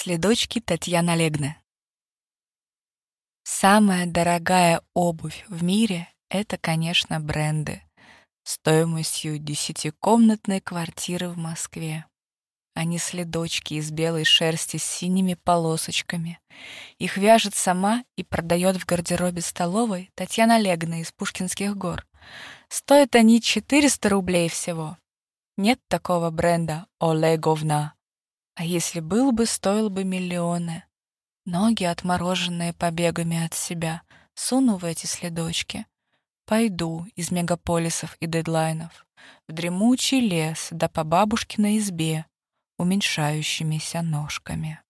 Следочки Татьяна Легне. Самая дорогая обувь в мире — это, конечно, бренды стоимостью десятикомнатной квартиры в Москве. Они следочки из белой шерсти с синими полосочками. Их вяжет сама и продает в гардеробе столовой Татьяна Легна из Пушкинских гор. Стоят они 400 рублей всего. Нет такого бренда «Олеговна». А если был бы, стоил бы миллионы. Ноги, отмороженные побегами от себя, суну в эти следочки. Пойду из мегаполисов и дедлайнов в дремучий лес да по бабушкиной избе, уменьшающимися ножками.